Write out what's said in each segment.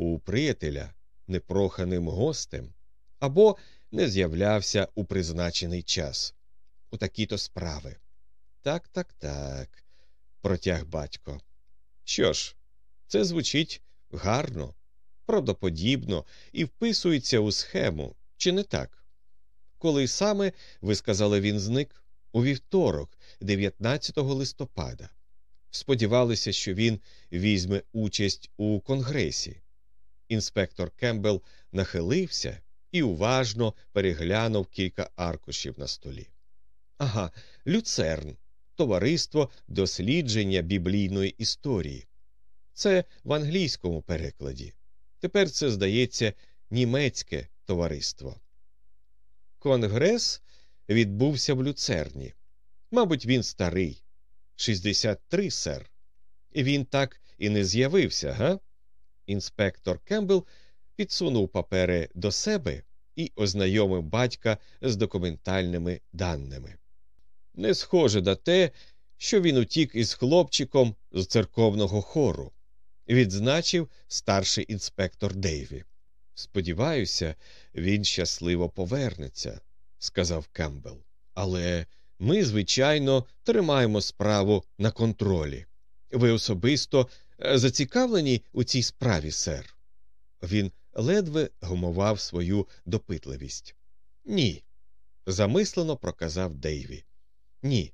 у приятеля непроханим гостем або не з'являвся у призначений час. У такі то справи. Так, так, так, протяг батько. Що ж, це звучить гарно, правдоподібно і вписується у схему, чи не так? Коли саме, ви сказали, він зник у вівторок, 19 листопада. Сподівалися, що він візьме участь у конгресі. Інспектор Кембл нахилився і уважно переглянув кілька аркушів на столі. Ага, люцерн, товариство дослідження біблійної історії. Це в англійському перекладі. Тепер це, здається, німецьке товариство. Конгрес відбувся в люцерні. Мабуть, він старий. 63, сер. Він так і не з'явився, га? Інспектор Кембл підсунув папери до себе і ознайомив батька з документальними даними. Не схоже на те, що він утік із хлопчиком з церковного хору, відзначив старший інспектор Дейві. Сподіваюся, він щасливо повернеться, сказав Кембл. Але ми, звичайно, тримаємо справу на контролі. Ви особисто зацікавлені у цій справі, сер. Він ледве гумував свою допитливість. Ні, замислено проказав Дейві. Ні,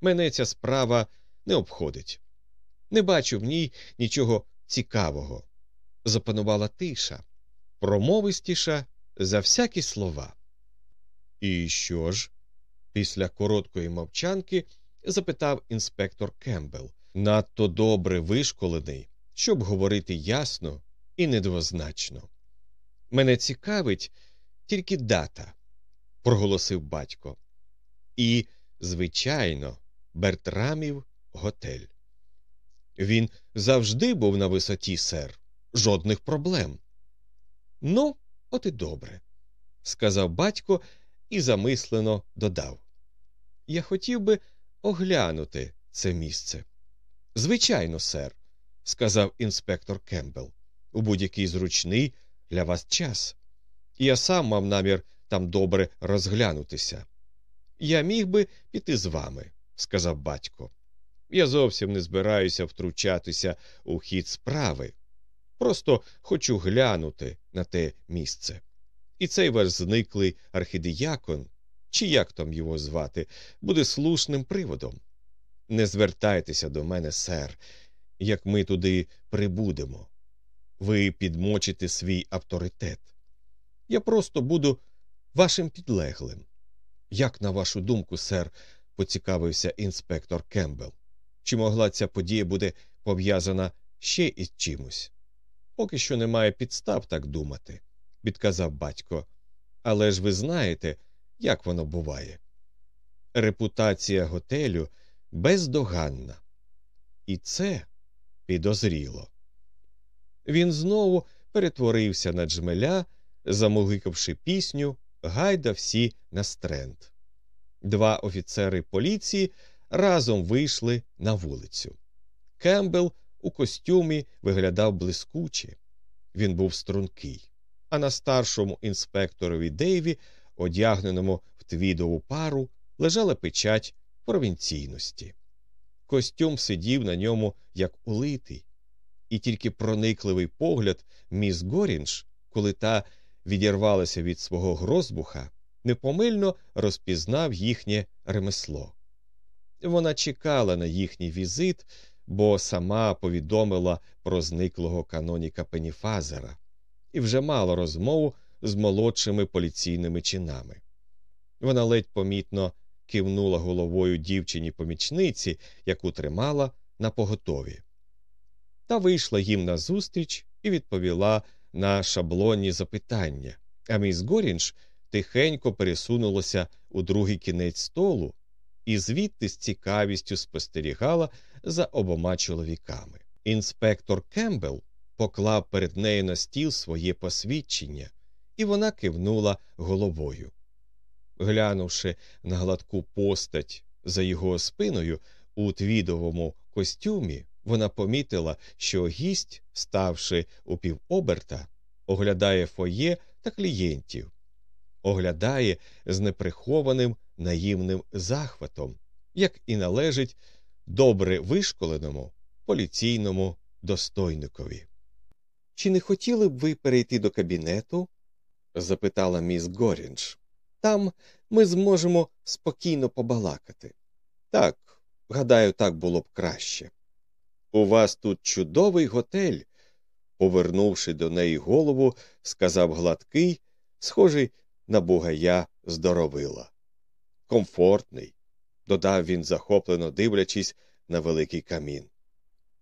мене ця справа не обходить. Не бачу в ній нічого цікавого. Запанувала тиша, промовистіша за всякі слова. І що ж? Після короткої мовчанки запитав інспектор Кембл, надто добре вишколений, щоб говорити ясно і недвозначно. Мене цікавить тільки дата, проголосив батько. І, звичайно, Бертрамів готель. Він завжди був на висоті, сер, жодних проблем. Ну, от і добре, сказав батько і замислено додав. Я хотів би оглянути це місце. Звичайно, сер, сказав інспектор Кембл, у будь-який зручний для вас час. Я сам мав намір там добре розглянутися. Я міг би піти з вами, сказав батько. Я зовсім не збираюся втручатися у хід справи. Просто хочу глянути на те місце. І цей ваш зниклий архідіякон, чи як там його звати, буде слушним приводом. Не звертайтеся до мене, сер, як ми туди прибудемо. Ви підмочите свій авторитет. Я просто буду вашим підлеглим. Як, на вашу думку, сер, поцікавився інспектор Кембл, чи могла ця подія буде пов'язана ще із чимось? Поки що немає підстав так думати, відказав батько. Але ж ви знаєте, як воно буває. Репутація готелю бездоганна. І це підозріло. Він знову перетворився на джмеля, замугикавши пісню Гайда всі на стренд. Два офіцери поліції разом вийшли на вулицю. Кембл у костюмі виглядав блискуче. Він був стрункий, а на старшому інспекторові Дейві, одягненому в твідову пару, лежала печать провінційності. Костюм сидів на ньому як улитий, і тільки проникливий погляд міс Горінж, коли та відірвалася від свого грозбуха, непомильно розпізнав їхнє ремесло. Вона чекала на їхній візит, бо сама повідомила про зниклого каноніка Пеніфазера і вже мала розмову з молодшими поліційними чинами. Вона ледь помітно кивнула головою дівчині помічниці, яку тримала на поготові. Та вийшла їм назустріч і відповіла на шаблонні запитання, а міс Горінж тихенько пересунулася у другий кінець столу і звідти з цікавістю спостерігала за обома чоловіками. Інспектор Кембл поклав перед нею на стіл своє посвідчення, і вона кивнула головою. Глянувши на гладку постать за його спиною у твідовому костюмі, Вона помітила, що гість, ставши у півоберта, оглядає фоє та клієнтів, оглядає з неприхованим наївним захватом, як і належить добре вишколеному поліційному достойникові. Чи не хотіли б ви перейти до кабінету? запитала міс Горінж. Там ми зможемо спокійно побалакати. Так, гадаю, так було б краще. У вас тут чудовий готель, повернувши до неї голову, сказав гладкий, схожий на бугая здоровила. Комфортний, додав він, захоплено дивлячись на великий камін.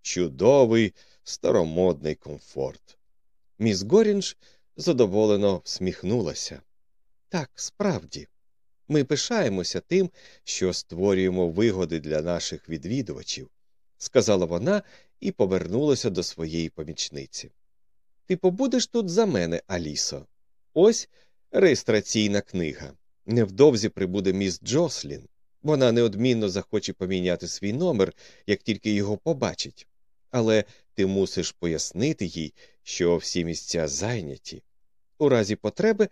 Чудовий, старомодний комфорт. Міс Горінж задоволено всміхнулася. Так, справді, ми пишаємося тим, що створюємо вигоди для наших відвідувачів, сказала вона і повернулася до своєї помічниці. Ти побудеш тут за мене, Алісо. Ось реєстраційна книга. Невдовзі прибуде міс Джослін. Вона неодмінно захоче поміняти свій номер, як тільки його побачить. Але ти мусиш пояснити їй, що всі місця зайняті. У разі потреби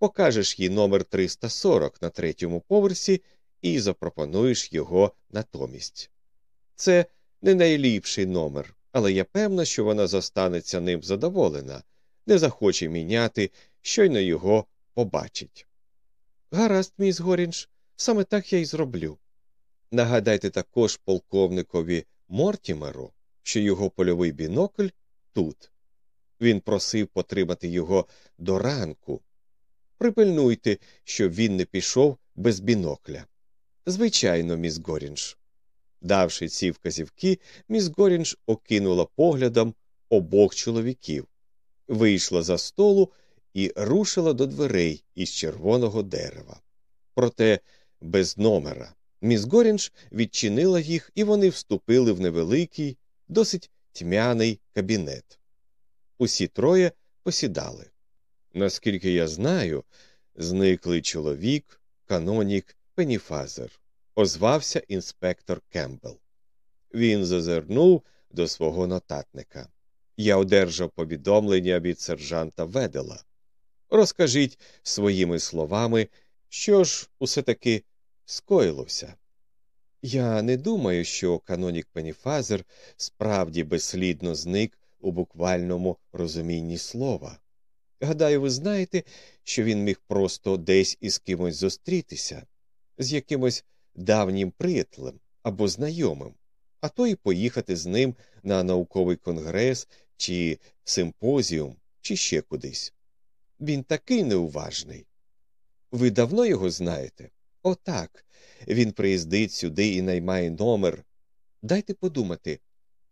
покажеш їй номер 340 на третьому поверсі і запропонуєш його натомість. Це не найліпший номер, але я певна, що вона зостанеться ним задоволена, не захоче міняти, щойно його побачить. Гаразд, міс Горінж, саме так я й зроблю. Нагадайте також полковникові Мортімеру, що його польовий бінокль тут. Він просив потримати його до ранку. Припильнуйте, щоб він не пішов без бінокля. Звичайно, міс Горінж. Давши ці вказівки, міс Горінж окинула поглядом обох чоловіків, вийшла за столу і рушила до дверей із червоного дерева. Проте без номера. Міс Горінж відчинила їх, і вони вступили в невеликий, досить тьмяний кабінет. Усі троє посідали. Наскільки я знаю, зниклий чоловік, канонік Пеніфазер, озвався інспектор Кембл. Він зазирнув до свого нотатника. Я одержав повідомлення від сержанта Ведела. Розкажіть своїми словами, що ж усе таки скоїлося. Я не думаю, що канонік Пеніфазер справді безслідно зник у буквальному розумінні слова. Гадаю, ви знаєте, що він міг просто десь із кимось зустрітися, з якимось давнім приятелем або знайомим, а то й поїхати з ним на науковий конгрес чи симпозіум, чи ще кудись. Він такий неуважний. Ви давно його знаєте? Отак. Він приїздить сюди і наймає номер. Дайте подумати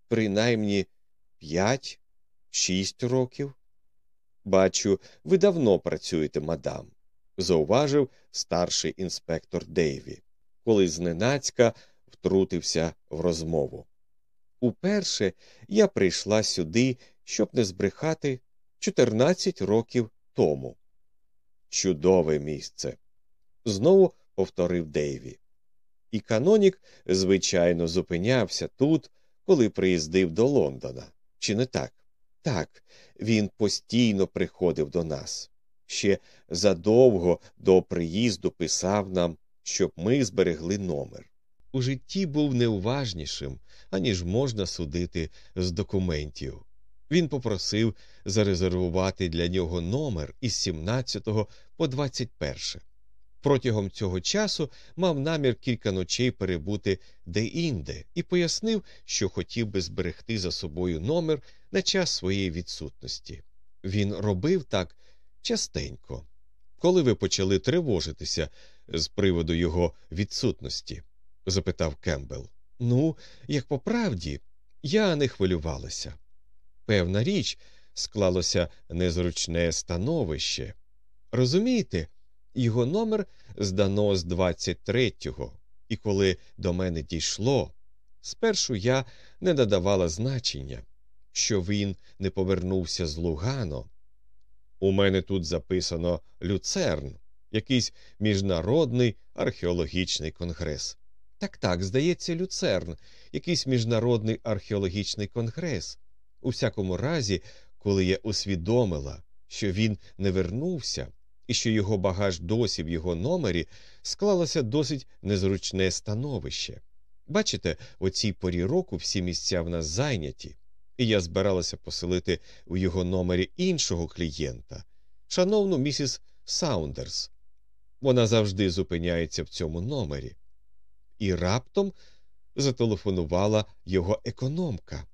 принаймні п'ять, шість років. Бачу, ви давно працюєте, мадам, зауважив старший інспектор Дейві, коли зненацька втрутився в розмову. Уперше я прийшла сюди, щоб не збрехати 14 років тому. Чудове місце. Знову повторив Дейві. І канонік, звичайно, зупинявся тут, коли приїздив до Лондона. Чи не так? Так, він постійно приходив до нас. Ще задовго до приїзду писав нам, щоб ми зберегли номер. У житті був неуважнішим, аніж можна судити з документів. Він попросив зарезервувати для нього номер із 17 по 21. Протягом цього часу мав намір кілька ночей перебути де-інде і пояснив, що хотів би зберегти за собою номер на час своєї відсутності. Він робив так частенько. Коли ви почали тривожитися з приводу його відсутності? запитав Кембл. Ну, як по правді, я не хвилювалася. Певна річ, склалося незручне становище. Розумієте, його номер здано з 23-го, і коли до мене дійшло, спершу я не додавала значення, що він не повернувся з Лугано. У мене тут записано Люцерн, якийсь міжнародний археологічний конгрес. Так так, здається, люцерн, якийсь міжнародний археологічний конгрес. У всякому разі, коли я усвідомила, що він не вернувся і що його багаж досі в його номері, склалося досить незручне становище. Бачите, о цій порі року всі місця в нас зайняті, і я збиралася поселити у його номері іншого клієнта, шановну місіс Саундерс. Вона завжди зупиняється в цьому номері. І раптом зателефонувала його економка.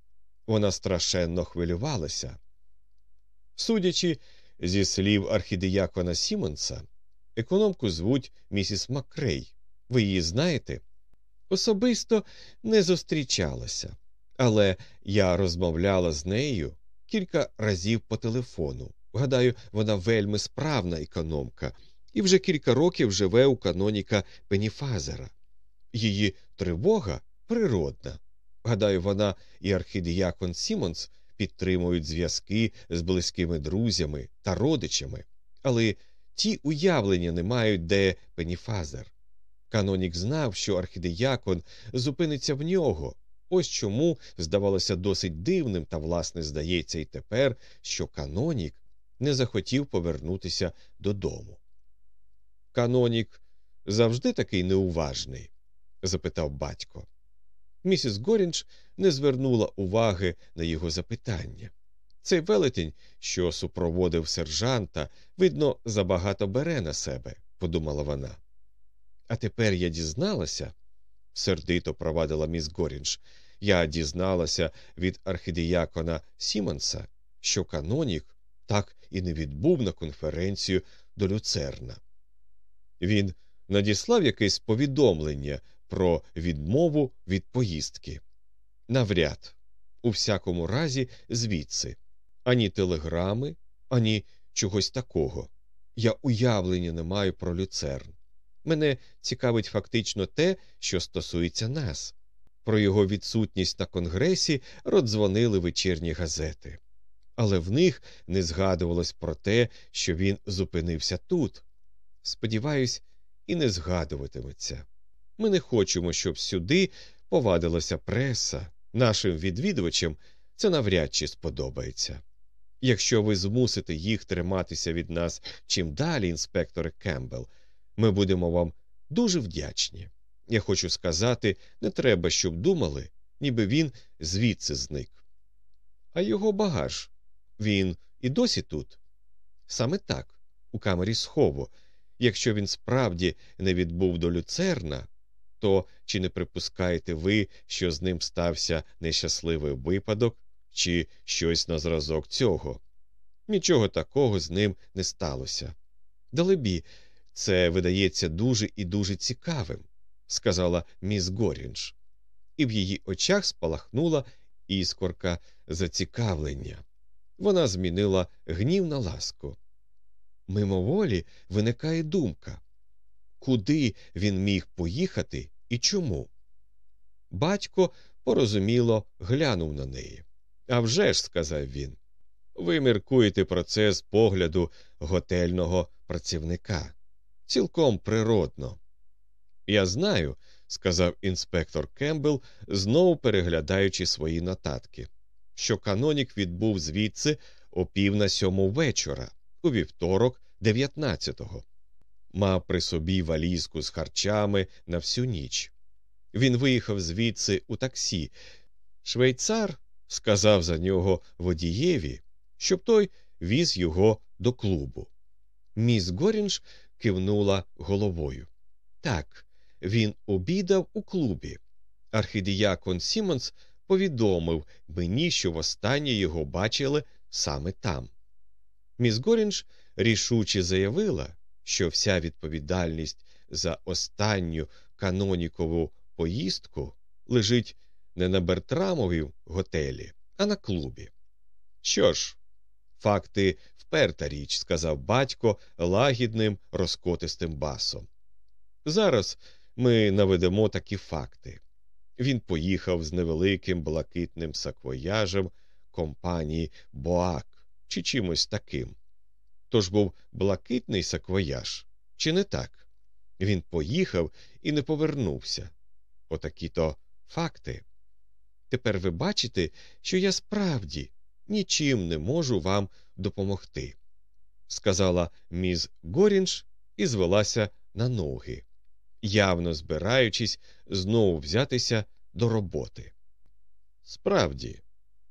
Вона страшенно хвилювалася. Судячи зі слів архідеякона Сімонса, економку звуть місіс Макрей. Ви її знаєте? Особисто не зустрічалася, але я розмовляла з нею кілька разів по телефону. Гадаю, вона вельми справна економка і вже кілька років живе у каноніка Пеніфазера. Її тривога природна. Гадаю, вона і архідіякон Сімонс підтримують зв'язки з близькими друзями та родичами, але ті уявлення не мають, де Пеніфазер. Канонік знав, що архідіякон зупиниться в нього. Ось чому здавалося досить дивним, та, власне, здається, і тепер, що канонік не захотів повернутися додому. Канонік завжди такий неуважний? запитав батько. Місіс Горінч не звернула уваги на його запитання. Цей велетень, що супроводив сержанта, видно, забагато бере на себе, подумала вона. А тепер я дізналася, сердито провадила міс Горінч, я дізналася від архідіякона Сімонса, що канонік так і не відбув на конференцію до люцерна. Він надіслав якесь повідомлення про відмову від поїздки. Навряд, у всякому разі, звідси ані телеграми, ані чогось такого. Я уявлення не маю про люцерн. Мене цікавить фактично те, що стосується нас. Про його відсутність на конгресі родзвонили вечірні газети, але в них не згадувалось про те, що він зупинився тут. Сподіваюсь, і не згадуватиметься. Ми не хочемо, щоб сюди повадилася преса, нашим відвідувачам це навряд чи сподобається. Якщо ви змусите їх триматися від нас чим далі, інспекторе Кембл, ми будемо вам дуже вдячні. Я хочу сказати, не треба, щоб думали, ніби він звідси зник. А його багаж він і досі тут. Саме так, у камері схову. Якщо він справді не відбув до люцерна, то чи не припускаєте ви, що з ним стався нещасливий випадок, чи щось на зразок цього? Нічого такого з ним не сталося. Далебі, це видається дуже і дуже цікавим, сказала міс Горінж, і в її очах спалахнула іскорка зацікавлення. Вона змінила гнів на ласку. Мимоволі виникає думка куди він міг поїхати і чому? Батько порозуміло глянув на неї. «А вже ж», – сказав він, ви міркуєте про це з погляду готельного працівника. Цілком природно. Я знаю, сказав інспектор Кембл, знову переглядаючи свої нотатки, що канонік відбув звідси о пів на сьому вечора, у вівторок, 19-го. Мав при собі валізку з харчами на всю ніч. Він виїхав звідси у таксі. Швейцар сказав за нього водієві, щоб той віз його до клубу. Міс Горінж кивнула головою. Так, він обідав у клубі. Архідіякон Сімонс повідомив мені, що востаннє його бачили саме там. Міс Горінж рішуче заявила, що вся відповідальність за останню канонікову поїздку лежить не на Бертрамові готелі, а на клубі. Що ж, факти вперта річ, сказав батько лагідним розкотистим басом. Зараз ми наведемо такі факти. Він поїхав з невеликим блакитним саквояжем компанії Боак чи чимось таким. Тож був блакитний саквояж, чи не так? Він поїхав і не повернувся. Отакі то факти. Тепер ви бачите, що я справді нічим не можу вам допомогти, сказала міс Горінж і звелася на ноги, явно збираючись знову взятися до роботи. Справді,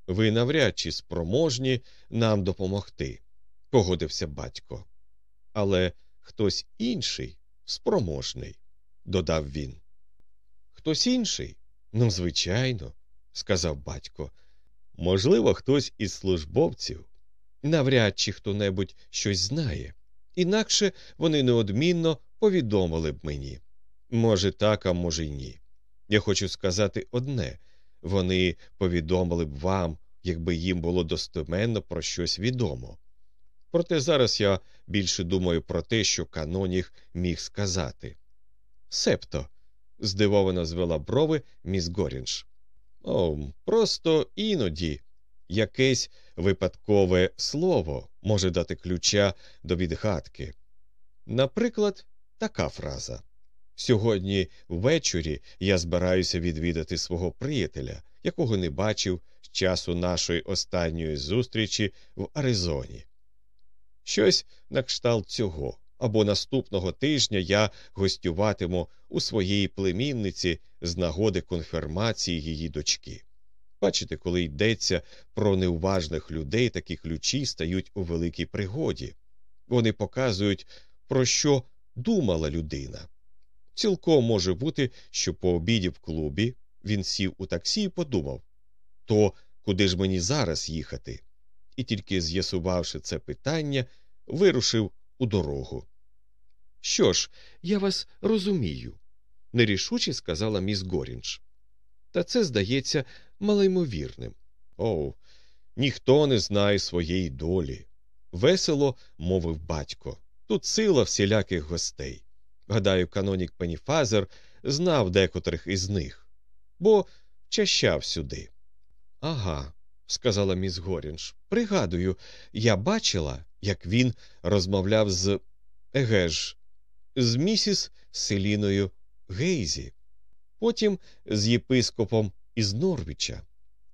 ви навряд чи спроможні нам допомогти, погодився батько. Але хтось інший спроможний, додав він. Хтось інший? Ну, звичайно, сказав батько. Можливо, хтось із службовців. Навряд чи хто небудь щось знає, інакше вони неодмінно повідомили б мені. Може, так, а може й ні. Я хочу сказати одне вони повідомили б вам, якби їм було достеменно про щось відомо. Проте зараз я більше думаю про те, що каноніх міг сказати. Септо, здивовано звела брови міс Горінж. О, просто іноді якесь випадкове слово може дати ключа до відгадки. Наприклад, така фраза. Сьогодні ввечері я збираюся відвідати свого приятеля, якого не бачив з часу нашої останньої зустрічі в Аризоні. Щось на кшталт цього, або наступного тижня я гостюватиму у своїй племінниці з нагоди конфірмації її дочки. Бачите, коли йдеться про неуважних людей, такі ключі стають у великій пригоді. Вони показують, про що думала людина. Цілком може бути, що по обіді в клубі він сів у таксі і подумав то куди ж мені зараз їхати? І тільки з'ясувавши це питання, вирушив у дорогу. Що ж, я вас розумію, нерішуче сказала міс Горінж. Та це здається малоймовірним. О, ніхто не знає своєї долі. Весело мовив батько. Тут сила всіляких гостей. Гадаю, канонік Пеніфазер знав декотрих із них, бо чащав сюди. Ага, сказала міс Горінж. Пригадую, я бачила, як він розмовляв з еге ж, з місіс Селіною Гейзі, потім з єпископом із Норвіча.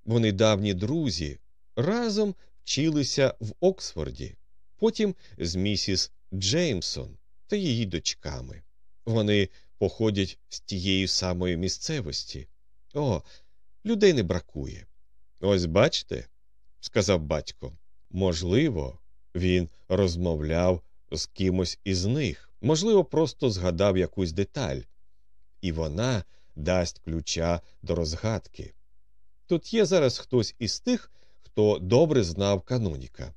Вони давні друзі, разом вчилися в Оксфорді, потім з місіс Джеймсон та її дочками. Вони походять з тієї самої місцевості. О, людей не бракує. Ось бачите, сказав батько. Можливо, він розмовляв з кимось із них, можливо, просто згадав якусь деталь, і вона дасть ключа до розгадки. Тут є зараз хтось із тих, хто добре знав каноніка.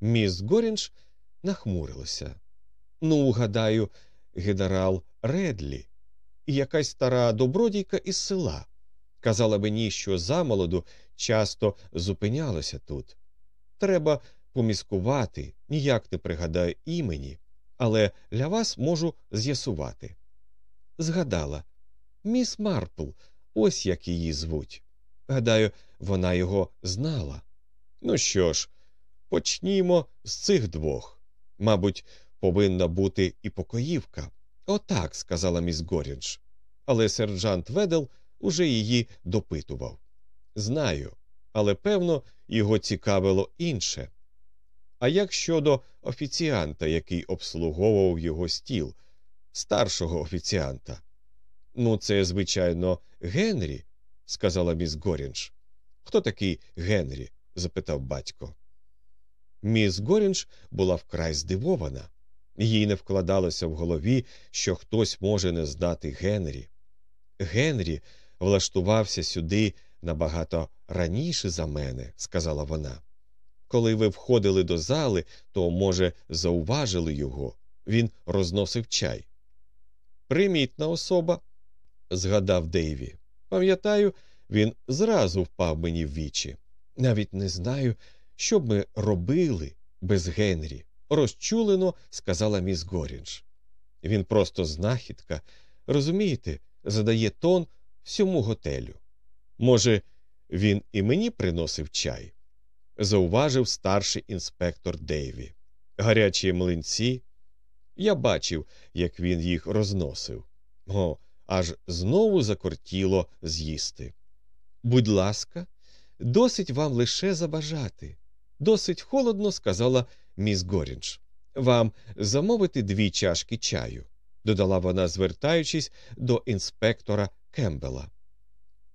Міс Горінж нахмурилася. Ну, гадаю, генерал Редлі і якась стара добродійка із села. Казала мені, що замолоду часто зупинялася тут. Треба поміскувати, ніяк не пригадаю імені, але для вас можу з'ясувати. Згадала міс Марпл, ось як її звуть. Гадаю, вона його знала. Ну що ж, почнімо з цих двох. Мабуть, повинна бути і покоївка. Отак, сказала міс Горінж. Але сержант Ведел уже її допитував. Знаю, але певно, його цікавило інше. А як щодо офіціанта, який обслуговував його стіл, старшого офіціанта? Ну, це, звичайно, Генрі, сказала міс Горінж. Хто такий Генрі? запитав батько. Міс Горінж була вкрай здивована. Їй не вкладалося в голові, що хтось може не знати Генрі. Генрі влаштувався сюди набагато раніше за мене, сказала вона. Коли ви входили до зали, то, може, зауважили його. Він розносив чай. Примітна особа, згадав Дейві. Пам'ятаю, він зразу впав мені в вічі. Навіть не знаю, що б ми робили без Генрі, розчулено сказала міс Горінж. Він просто знахідка, розумієте, задає тон всьому готелю. Може, він і мені приносив чай? зауважив старший інспектор Дейві. Гарячі млинці. Я бачив, як він їх розносив. О, аж знову закортіло з'їсти. Будь ласка, досить вам лише забажати. Досить холодно, сказала міс Горінч. Вам замовити дві чашки чаю, додала вона, звертаючись до інспектора Кембела.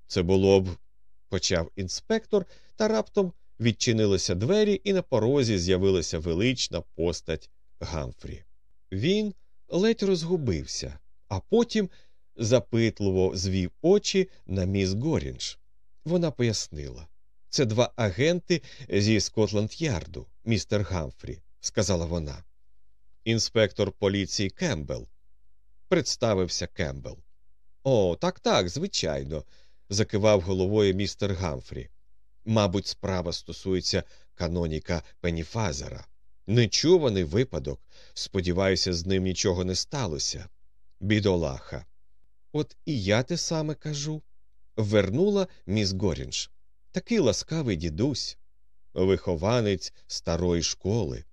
Це було б, почав інспектор, та раптом відчинилися двері, і на порозі з'явилася велична постать Гамфрі. Він ледь розгубився, а потім запитливо звів очі на міс Горінж. Вона пояснила це два агенти зі Скотланд Ярду, містер Гамфрі, сказала вона. Інспектор поліції Кембл. Представився Кембл. О, так, так, звичайно, закивав головою містер Гамфрі. Мабуть, справа стосується каноніка Пеніфазера. Нечуваний випадок. Сподіваюся, з ним нічого не сталося. Бідолаха. От і я те саме кажу. Вернула міс Горінж. Такий ласкавий дідусь, вихованець старої школи.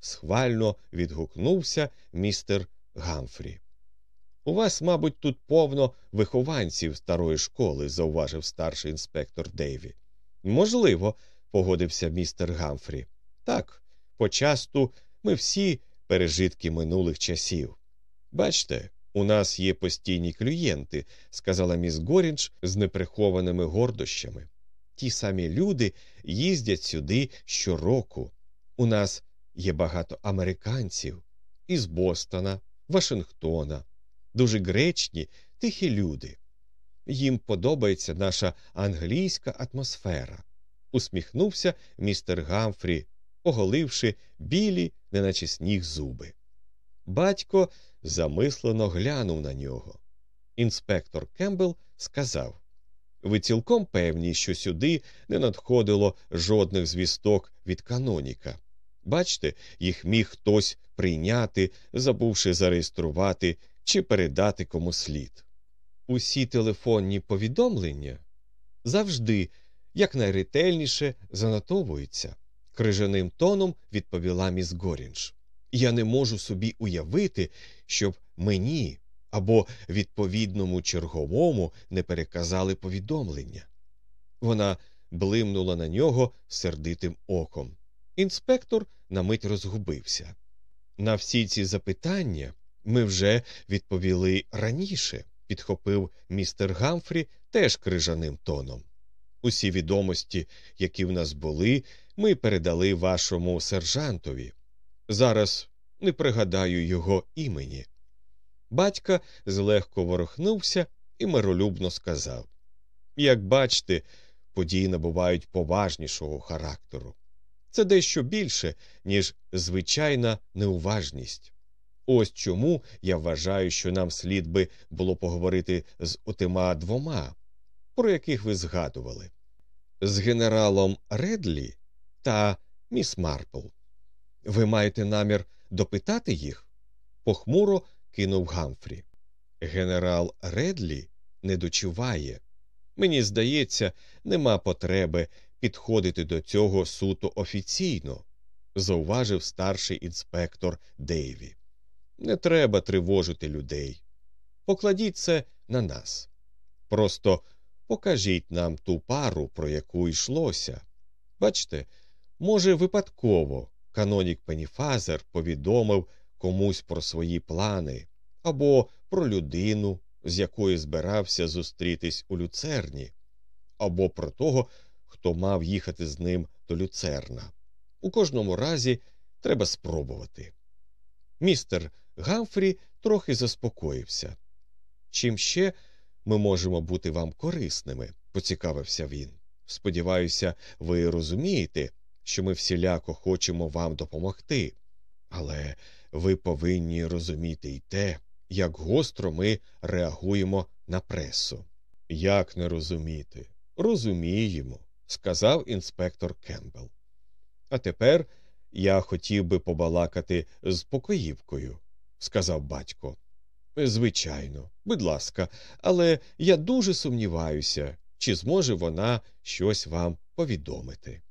Схвально відгукнувся містер Гамфрі. У вас, мабуть, тут повно вихованців старої школи, зауважив старший інспектор Дейві. Можливо, погодився містер Гамфрі. Так, почасту ми всі пережитки минулих часів. Бачте, у нас є постійні клієнти, сказала міс Горінч з неприхованими гордощами. Ті самі люди їздять сюди щороку. У нас є багато американців із Бостона, Вашингтона, дуже гречні, тихі люди. Їм подобається наша англійська атмосфера, усміхнувся містер Гамфрі, оголивши білі, неначе сніг зуби. Батько замислено глянув на нього. Інспектор Кембл сказав Ви цілком певні, що сюди не надходило жодних звісток від каноніка. Бачте, їх міг хтось прийняти, забувши зареєструвати чи передати кому слід. Усі телефонні повідомлення завжди якнайретельніше занотовуються, крижаним тоном відповіла міс Горінж. Я не можу собі уявити, щоб мені або відповідному черговому не переказали повідомлення. Вона блимнула на нього сердитим оком. Інспектор на мить розгубився. На всі ці запитання ми вже відповіли раніше, підхопив містер Гамфрі теж крижаним тоном. Усі відомості, які в нас були, ми передали вашому сержантові. Зараз не пригадаю його імені. Батька злегко ворухнувся і миролюбно сказав Як бачите, події набувають поважнішого характеру. Це дещо більше, ніж звичайна неуважність. Ось чому я вважаю, що нам слід би було поговорити з отима двома, про яких ви згадували, з генералом Редлі та міс Марпл. Ви маєте намір допитати їх? похмуро кинув Гамфрі. Генерал Редлі не дочуває. Мені здається, нема потреби підходити до цього суто офіційно, зауважив старший інспектор Дейві. Не треба тривожити людей. Покладіть це на нас. Просто покажіть нам ту пару, про яку йшлося. Бачте, може, випадково канонік Пеніфазер повідомив комусь про свої плани або про людину, з якою збирався зустрітись у люцерні, або про того, хто мав їхати з ним до люцерна. У кожному разі треба спробувати. Містер Гамфрі трохи заспокоївся. Чим ще ми можемо бути вам корисними, поцікавився він. Сподіваюся, ви розумієте, що ми всіляко хочемо вам допомогти, але ви повинні розуміти й те, як гостро ми реагуємо на пресу. Як не розуміти? Розуміємо, сказав інспектор Кембл. А тепер я хотів би побалакати з покоївкою, сказав батько. Звичайно, будь ласка, але я дуже сумніваюся, чи зможе вона щось вам повідомити.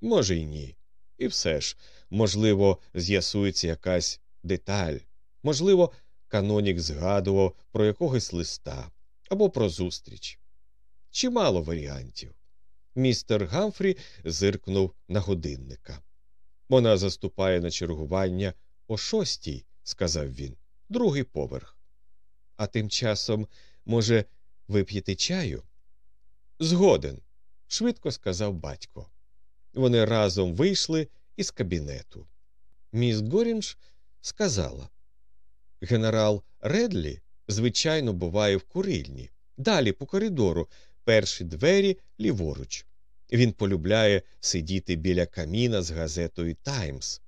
Може, й ні. І все ж, можливо, з'ясується якась деталь, можливо, канонік згадував про якогось листа або про зустріч. Чимало варіантів. Містер Гамфрі зиркнув на годинника. Вона заступає на чергування о шостій, сказав він, другий поверх. А тим часом, може, вип'єте чаю? Згоден, швидко сказав батько. Вони разом вийшли із кабінету. Міс Горінж сказала Генерал Редлі, звичайно, буває в курильні, далі по коридору, перші двері ліворуч. Він полюбляє сидіти біля каміна з газетою Таймс.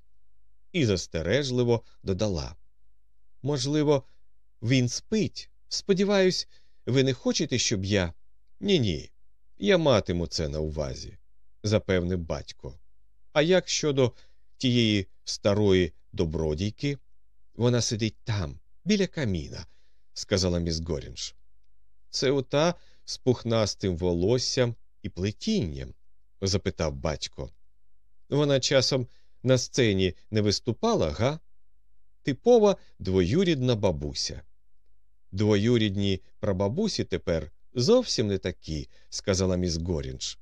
І застережливо додала Можливо, він спить. Сподіваюсь, ви не хочете, щоб я. Ні, ні. Я матиму це на увазі, запевнив батько. А як щодо тієї старої добродійки? Вона сидить там, біля каміна, сказала міс Горінж. Це ота з пухнастим волоссям і плетінням? запитав батько. Вона часом на сцені не виступала, га? Типова двоюрідна бабуся. Двоюрідні прабабусі тепер зовсім не такі, сказала міс Горінж.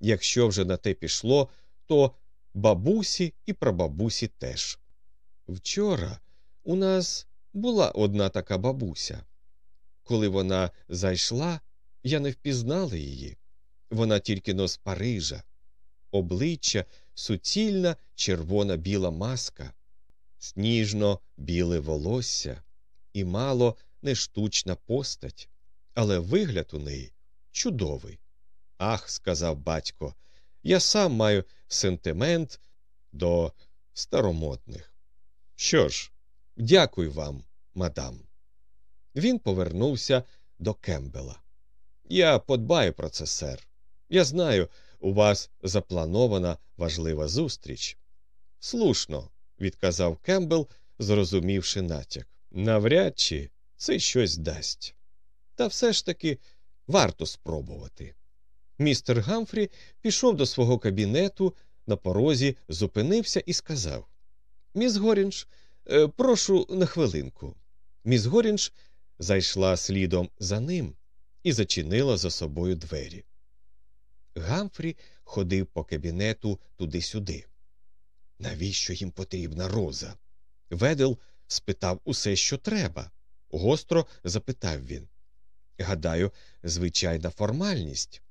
Якщо вже на те пішло, то бабусі і прабабусі теж. Вчора у нас була одна така бабуся. Коли вона зайшла, я не впізнала її. Вона тільки но з Парижа, обличчя суцільна червона біла маска, сніжно біле волосся і мало не штучна постать, але вигляд у неї чудовий. Ах, сказав батько, я сам маю сентимент до старомодних. Що ж, дякую вам, мадам. Він повернувся до Кембела. Я подбаю про це, сер. Я знаю, у вас запланована важлива зустріч. Слушно, відказав Кембл, зрозумівши натяк. Навряд чи це щось дасть. Та все ж таки варто спробувати. Містер Гамфрі пішов до свого кабінету, на порозі зупинився і сказав Міс Горінж, е, прошу на хвилинку. Міс Горінж зайшла слідом за ним і зачинила за собою двері. Гамфрі ходив по кабінету туди-сюди. Навіщо їм потрібна роза? Ведел спитав усе, що треба. Гостро запитав він. Гадаю, звичайна формальність,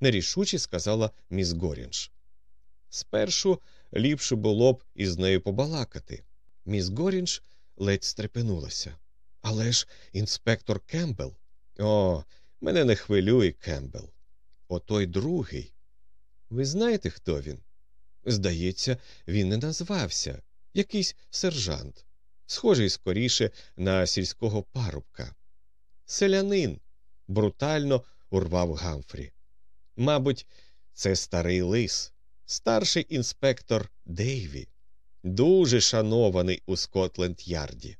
нерішуче сказала міс Горінж. Спершу ліпше було б із нею побалакати. Міс Горінж ледь стрепенулася. Але ж інспектор Кембл. О, мене не хвилює Кембл. Отой другий. Ви знаєте, хто він? Здається, він не назвався якийсь сержант, схожий скоріше на сільського парубка. Селянин брутально урвав Гамфрі. Мабуть, це старий лис, старший інспектор Дейві, дуже шанований у Скотленд Ярді.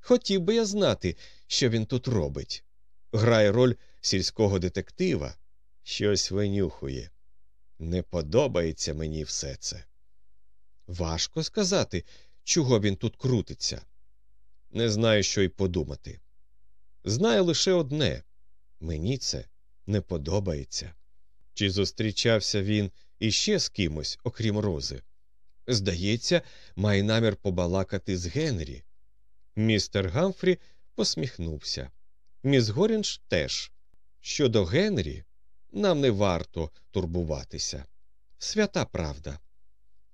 Хотів би я знати, що він тут робить. Грає роль сільського детектива, щось винюхує. Не подобається мені все це. Важко сказати, чого він тут крутиться. Не знаю, що й подумати. Знаю лише одне мені це не подобається. Чи зустрічався він іще з кимось, окрім рози? Здається, має намір побалакати з Генрі. Містер Гамфрі посміхнувся. Міс Горінж теж. Щодо Генрі, нам не варто турбуватися. Свята правда.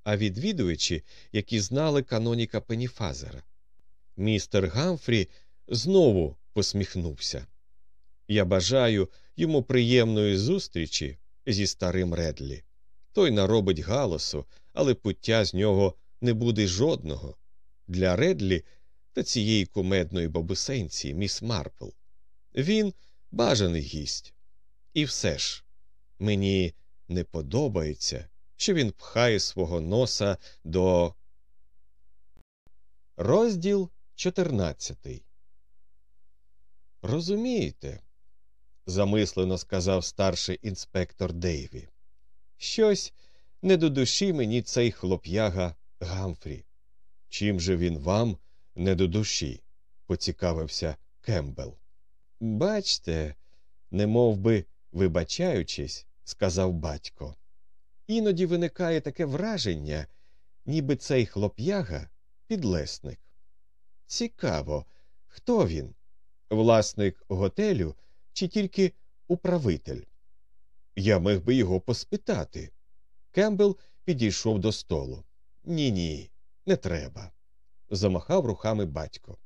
А відвідувачі, які знали каноніка Пеніфазера. Містер Гамфрі знову посміхнувся. Я бажаю йому приємної зустрічі зі старим Редлі. Той наробить галасу, але пуття з нього не буде жодного. Для Редлі та цієї кумедної бабусенці, міс Марпл. Він бажаний гість. І все ж мені не подобається, що він пхає свого носа до. Розділ чотирнадцятий. Розумієте, замислено сказав старший інспектор Дейві. Щось не до душі мені цей хлоп'яга Гамфрі. Чим же він вам не до душі? поцікавився Кембл. Бачте, не мов би вибачаючись, сказав батько. Іноді виникає таке враження, ніби цей хлоп'яга підлесник. Цікаво, хто він? Власник готелю чи тільки управитель? Я міг би його поспитати. Кембл підійшов до столу. Ні, ні, не треба. замахав рухами батько.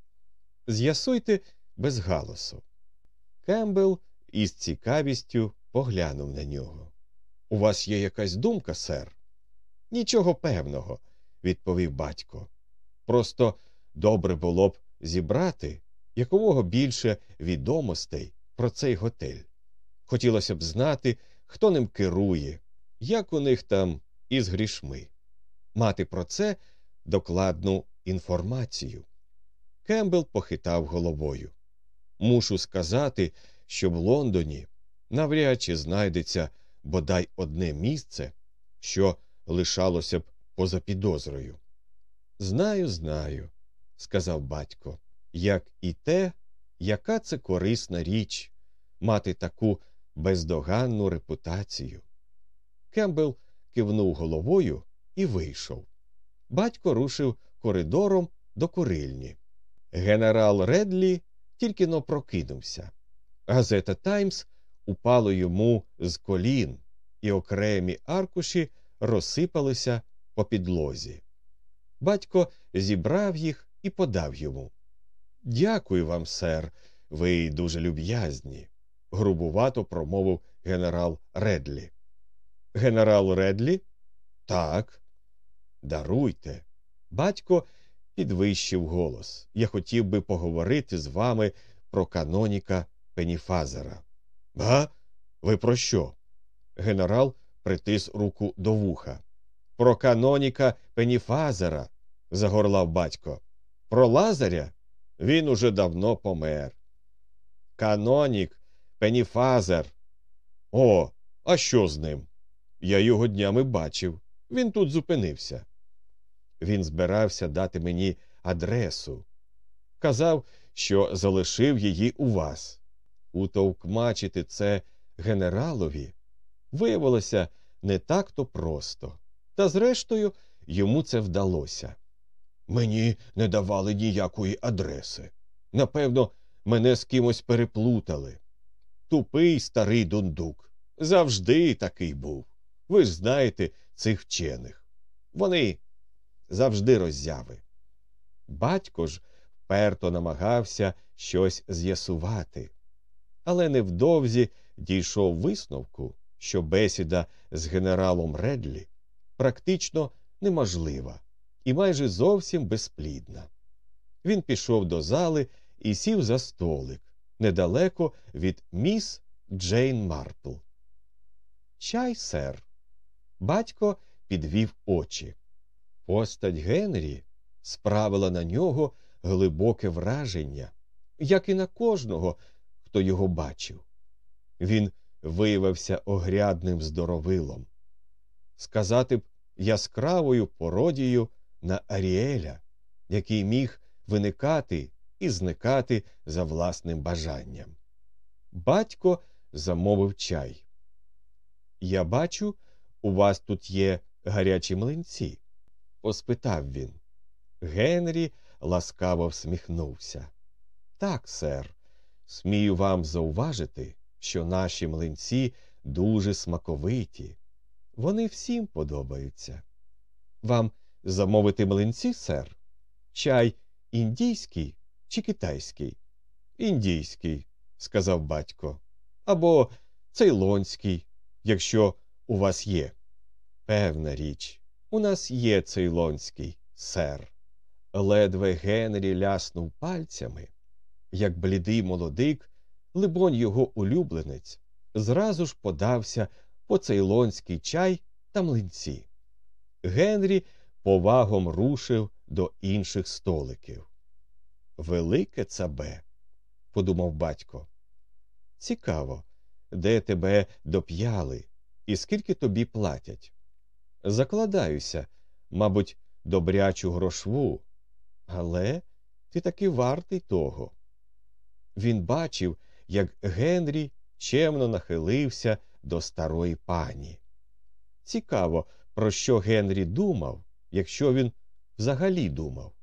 З'ясуйте без галасу. Кембл із цікавістю поглянув на нього. У вас є якась думка, сер? Нічого певного, відповів батько. Просто добре було б зібрати якомога більше відомостей про цей готель. Хотілося б знати, хто ним керує, як у них там із грішми, мати про це докладну інформацію. Кембл похитав головою. Мушу сказати, що в Лондоні навряд чи знайдеться бодай одне місце, що лишалося б поза підозрою. Знаю, знаю, сказав батько, як і те, яка це корисна річ мати таку бездоганну репутацію. Кембл кивнув головою і вийшов. Батько рушив коридором до курильні. Генерал Редлі тільки но прокинувся. Газета Таймс упала йому з колін, і окремі аркуші розсипалися по підлозі. Батько зібрав їх і подав йому. Дякую вам, сер, ви дуже люб'язні, грубувато промовив генерал Редлі. Генерал Редлі? Так. Даруйте. Батько підвищив голос. Я хотів би поговорити з вами про каноніка Пеніфазера. Га? Ви про що? Генерал притис руку до вуха. Про каноніка Пеніфазера, загорлав батько. Про Лазаря він уже давно помер. Канонік, Пеніфазер. О, а що з ним? Я його днями бачив. Він тут зупинився. Він збирався дати мені адресу. Казав, що залишив її у вас. Утовкмачити це генералові виявилося не так то просто. Та, зрештою, йому це вдалося. Мені не давали ніякої адреси. Напевно, мене з кимось переплутали. Тупий старий дундук. Завжди такий був. Ви ж знаєте цих вчених. Вони завжди роззяви. Батько ж вперто намагався щось з'ясувати, але невдовзі дійшов висновку, що бесіда з генералом Редлі практично неможлива і майже зовсім безплідна. Він пішов до зали і сів за столик недалеко від міс Джейн Марпл. Чай, сер. Батько підвів очі. Постать Генрі справила на нього глибоке враження, як і на кожного, хто його бачив. Він виявився огрядним здоровилом. Сказати б яскравою породією на Аріеля, який міг виникати і зникати за власним бажанням. Батько замовив чай. Я бачу, у вас тут є гарячі млинці поспитав він. Генрі ласкаво всміхнувся. Так, сер, смію вам зауважити, що наші млинці дуже смаковиті. Вони всім подобаються. Вам замовити млинці, сер? Чай індійський чи китайський? Індійський, сказав батько. Або цейлонський, якщо у вас є. Певна річ. У нас є цейлонський сер. Ледве Генрі ляснув пальцями, як блідий молодик, либонь його улюбленець, зразу ж подався по цейлонський чай та млинці. Генрі повагом рушив до інших столиків. Велике цабе, подумав батько. Цікаво, де тебе доп'яли і скільки тобі платять. Закладаюся, мабуть, добрячу грошву, але ти таки вартий того. Він бачив, як Генрі чемно нахилився до старої пані. Цікаво, про що Генрі думав, якщо він взагалі думав.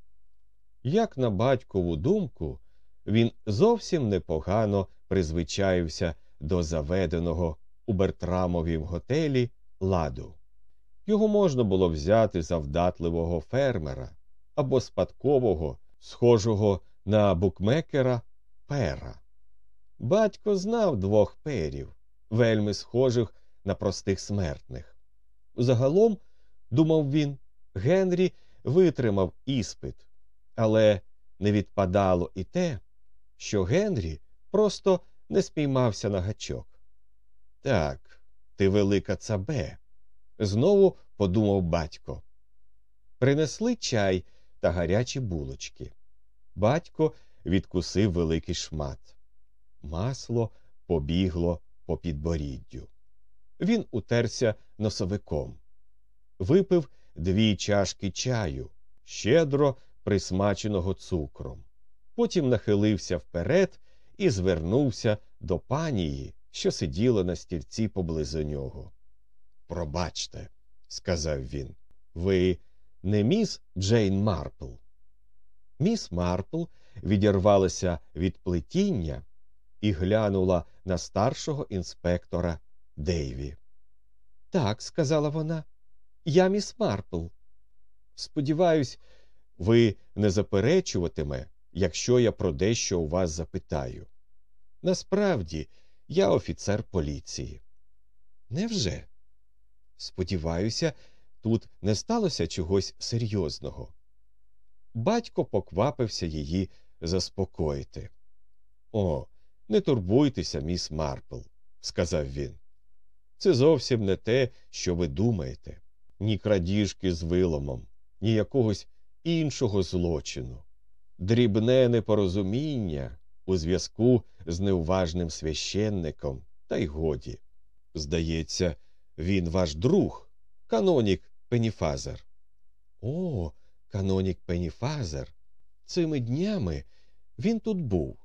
Як на батькову думку, він зовсім непогано призвичаївся до заведеного у Бертрамовім готелі ладу. Його можна було взяти за вдатливого фермера або спадкового, схожого на букмекера пера. Батько знав двох перів, вельми схожих на простих смертних. Загалом, думав він, Генрі витримав іспит, але не відпадало і те, що Генрі просто не спіймався на гачок. Так, ти велика цабе, знову подумав батько. Принесли чай та гарячі булочки. Батько відкусив великий шмат. Масло побігло по підборіддю. Він утерся носовиком, випив дві чашки чаю, щедро присмаченого цукром. Потім нахилився вперед і звернувся до панії, що сиділа на стільці поблизу нього. Пробачте, сказав він, ви не міс Джейн Марпл. Міс Марпл відірвалася від плетіння і глянула на старшого інспектора Дейві. Так, сказала вона, я міс Марпл. Сподіваюсь, ви не заперечуватиме, якщо я про дещо у вас запитаю. Насправді, я офіцер поліції. Невже? Сподіваюся, тут не сталося чогось серйозного. Батько поквапився її заспокоїти. О, не турбуйтеся, міс Марпл, сказав він. Це зовсім не те, що ви думаєте, ні крадіжки з виломом, ні якогось іншого злочину, дрібне непорозуміння у зв'язку з неуважним священником, та й годі. Здається, він ваш друг, канонік Пеніфазер. О, канонік Пеніфазер. Цими днями він тут був.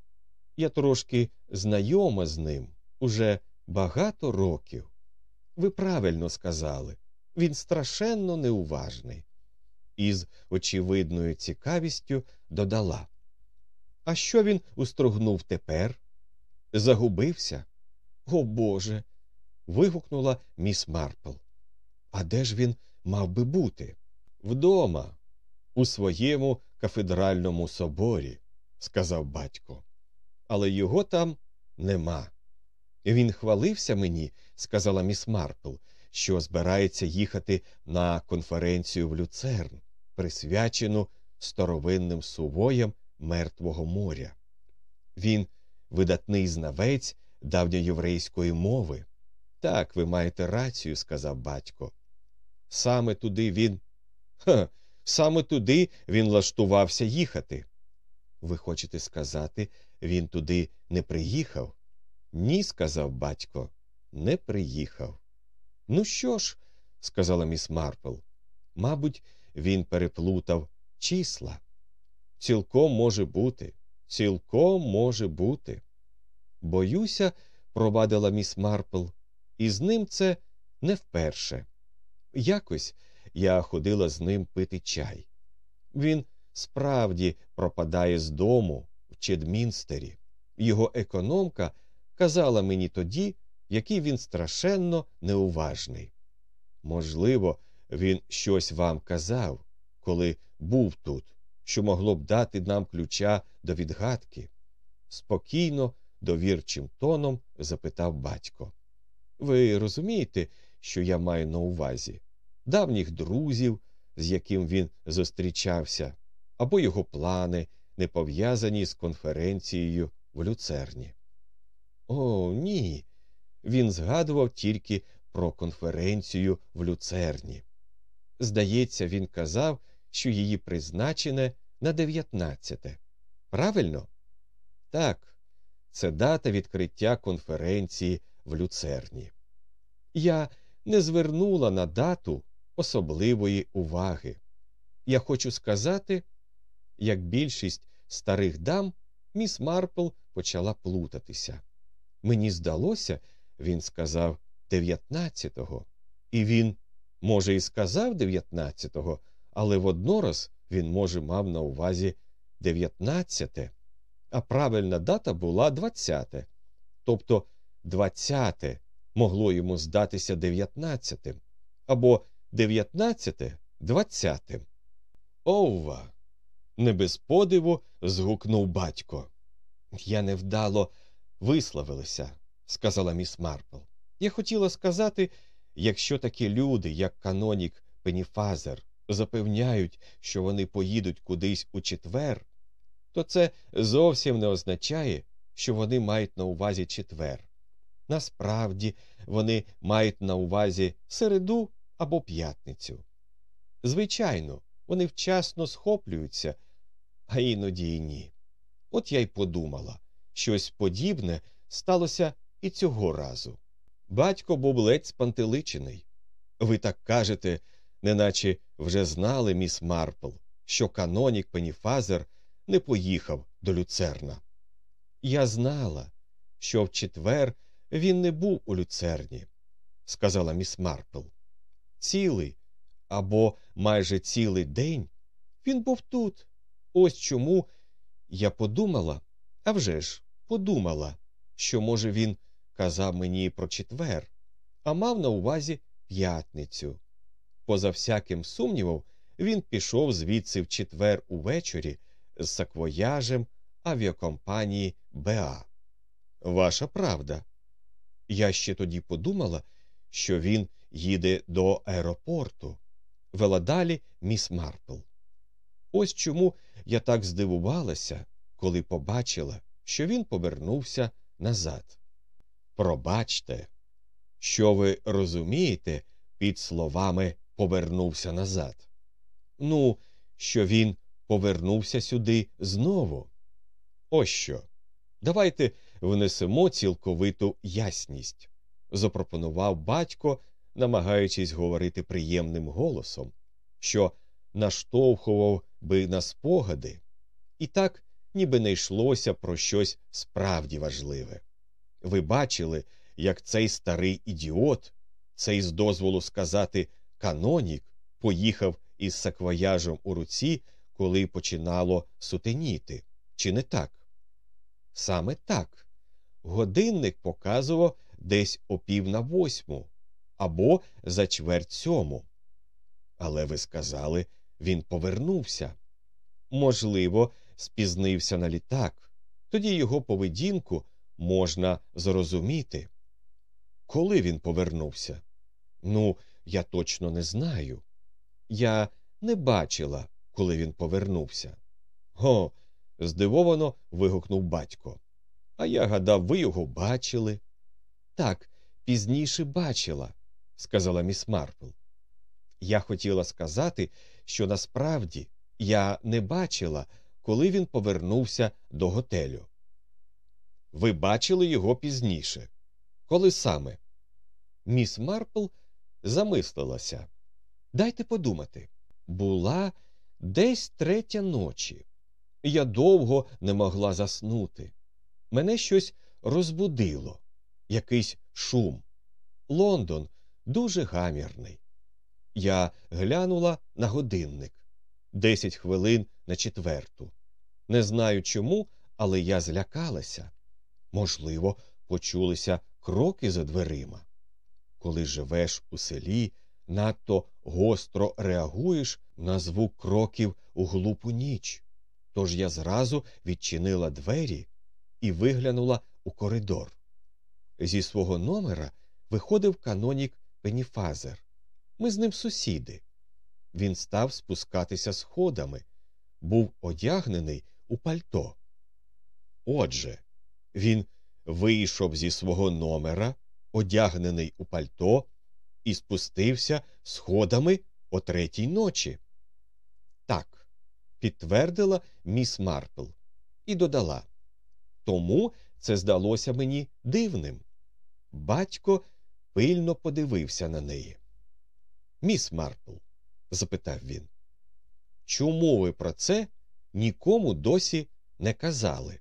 Я трошки знайома з ним уже багато років. Ви правильно сказали, він страшенно неуважний. Із очевидною цікавістю додала. А що він устругнув тепер? Загубився? О Боже. вигукнула міс Марпл. А де ж він мав би бути? Вдома, у своєму кафедральному соборі, сказав батько. Але його там нема. Він хвалився мені, сказала міс Марпл, що збирається їхати на конференцію в Люцерн, присвячену старовинним сувоям Мертвого моря. Він видатний знавець давньоєврейської мови. Так, ви маєте рацію, сказав батько. Саме туди він. Ха, саме туди він лаштувався їхати. Ви хочете сказати, він туди не приїхав? Ні, сказав батько, не приїхав. Ну що ж, сказала міс Марпл, мабуть, він переплутав числа. Цілком може бути, цілком може бути. Боюся, провадила міс Марпл, і з ним це не вперше. Якось я ходила з ним пити чай. Він справді пропадає з дому в Чедмінстері. Його економка казала мені тоді, який він страшенно неуважний. Можливо, він щось вам казав, коли був тут, що могло б дати нам ключа до відгадки. Спокійно, довірчим тоном запитав батько. Ви розумієте, що я маю на увазі? Давніх друзів, з яким він зустрічався, або його плани, не пов'язані з конференцією в люцерні. О, ні. Він згадував тільки про конференцію в люцерні. Здається, він казав, що її призначене на дев'ятнадцяте. Правильно? Так, це дата відкриття конференції в люцерні. Я не звернула на дату особливої уваги. Я хочу сказати, як більшість старих дам, міс Марпл почала плутатися. Мені здалося, він сказав дев'ятнадцятого, і він, може, і сказав дев'ятнадцятого, але воднораз він, може, мав на увазі дев'ятнадцяте, а правильна дата була двадцяте. Тобто двадцяте могло йому здатися дев'ятнадцятим, або дев'ятнадцяте двадцятим. Овва. Не без подиву згукнув батько. Я невдало висловилася, сказала міс Марпл. Я хотіла сказати, якщо такі люди, як канонік Пеніфазер, запевняють, що вони поїдуть кудись у четвер, то це зовсім не означає, що вони мають на увазі четвер. Насправді вони мають на увазі середу або п'ятницю. Звичайно, вони вчасно схоплюються, а іноді й ні. От я й подумала, щось подібне сталося і цього разу. Батько був ледь спантеличений. Ви так кажете, неначе вже знали, міс Марпл, що канонік Пеніфазер не поїхав до люцерна. Я знала, що в четвер він не був у люцерні, сказала міс Марпл. Цілий або майже цілий день він був тут. Ось чому я подумала, а вже ж подумала, що, може, він казав мені про четвер, а мав на увазі п'ятницю. Поза всяким сумнівом, він пішов звідси в четвер увечері з саквояжем авіакомпанії БА. Ваша правда. Я ще тоді подумала, що він їде до аеропорту. Вела далі міс Марпл. Ось чому я так здивувалася, коли побачила, що він повернувся назад. Пробачте, що ви розумієте під словами повернувся назад? Ну, що він повернувся сюди знову. Ось що. Давайте внесемо цілковиту ясність, запропонував батько, намагаючись говорити приємним голосом, що наштовхував би на спогади, і так ніби не йшлося про щось справді важливе. Ви бачили, як цей старий ідіот, цей з дозволу сказати канонік, поїхав із саквояжем у руці, коли починало сутеніти, чи не так? Саме так. Годинник показував десь о пів на восьму або за чверть сьому. Але ви сказали, він повернувся. Можливо, спізнився на літак, тоді його поведінку можна зрозуміти. Коли він повернувся? Ну, я точно не знаю. Я не бачила, коли він повернувся. Го, здивовано вигукнув батько. А я гадав, ви його бачили. Так, пізніше бачила, сказала міс Марпл. Я хотіла сказати, що насправді я не бачила, коли він повернувся до готелю. Ви бачили його пізніше. Коли саме? Міс Марпл замислилася. Дайте подумати. Була десь третя ночі. Я довго не могла заснути. Мене щось розбудило, якийсь шум. Лондон дуже гамірний. Я глянула на годинник десять хвилин на четверту. Не знаю чому, але я злякалася. Можливо, почулися кроки за дверима. Коли живеш у селі, надто гостро реагуєш на звук кроків у глупу ніч. Тож я зразу відчинила двері і виглянула у коридор. Зі свого номера виходив канонік Пеніфазер. Ми з ним сусіди. Він став спускатися сходами, був одягнений у пальто. Отже, він вийшов зі свого номера, одягнений у пальто, і спустився сходами о третій ночі. Так, підтвердила міс Марпл і додала. Тому це здалося мені дивним. Батько пильно подивився на неї. Міс Марпл, запитав він, чому ви про це нікому досі не казали.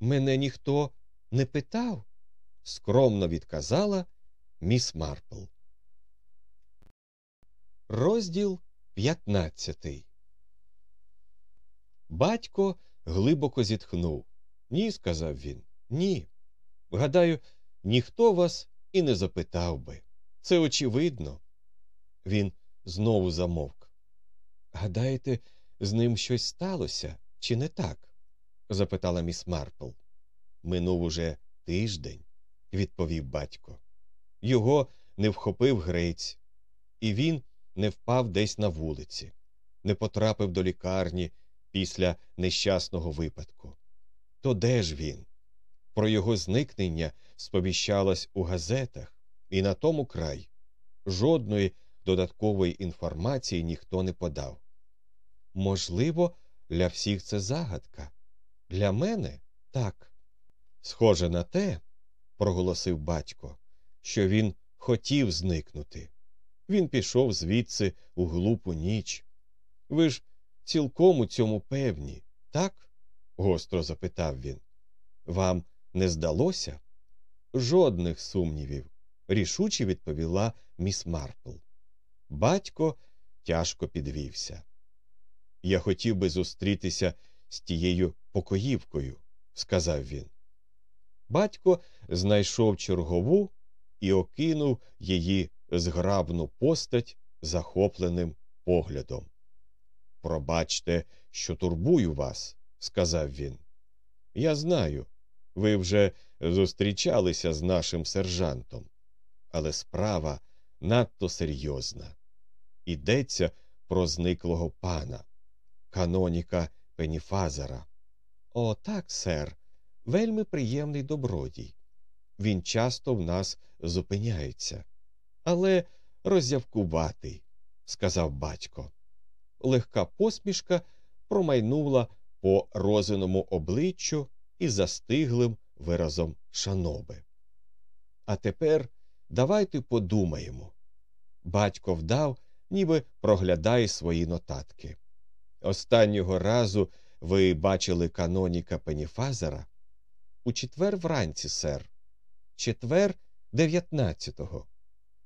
Мене ніхто не питав, скромно відказала міс Марпл. Розділ п'ятнадцятий. Батько глибоко зітхнув. Ні, сказав він. Ні. Гадаю, ніхто вас і не запитав би. Це очевидно. Він знову замовк. Гадаєте, з ним щось сталося, чи не так? Запитала міс Марпл. Минув уже тиждень, відповів батько. Його не вхопив грець, і він не впав десь на вулиці, не потрапив до лікарні після нещасного випадку. То де ж він? Про його зникнення сповіщалось у газетах, і на тому край жодної додаткової інформації ніхто не подав. Можливо, для всіх це загадка. Для мене так. Схоже на те, проголосив батько, що він хотів зникнути. Він пішов звідси у глупу ніч. Ви ж цілком у цьому певні, так? гостро запитав він. Вам не здалося? Жодних сумнівів, рішуче відповіла міс Марпл. Батько тяжко підвівся. Я хотів би зустрітися з тією покоївкою, сказав він. Батько знайшов чергову і окинув її зграбну постать захопленим поглядом. Пробачте, що турбую вас, сказав він. Я знаю, ви вже зустрічалися з нашим сержантом, але справа надто серйозна. Йдеться про зниклого пана, каноніка Пеніфазера. О, так, сер, вельми приємний добродій. Він часто в нас зупиняється, але роззявкуватий, сказав батько. Легка посмішка промайнула по розиному обличчю і застиглим виразом шаноби. А тепер давайте подумаємо. Батько вдав, ніби проглядає свої нотатки. Останнього разу ви бачили каноніка Пеніфазера? У четвер вранці, сер, четвер дев'ятнадцятого.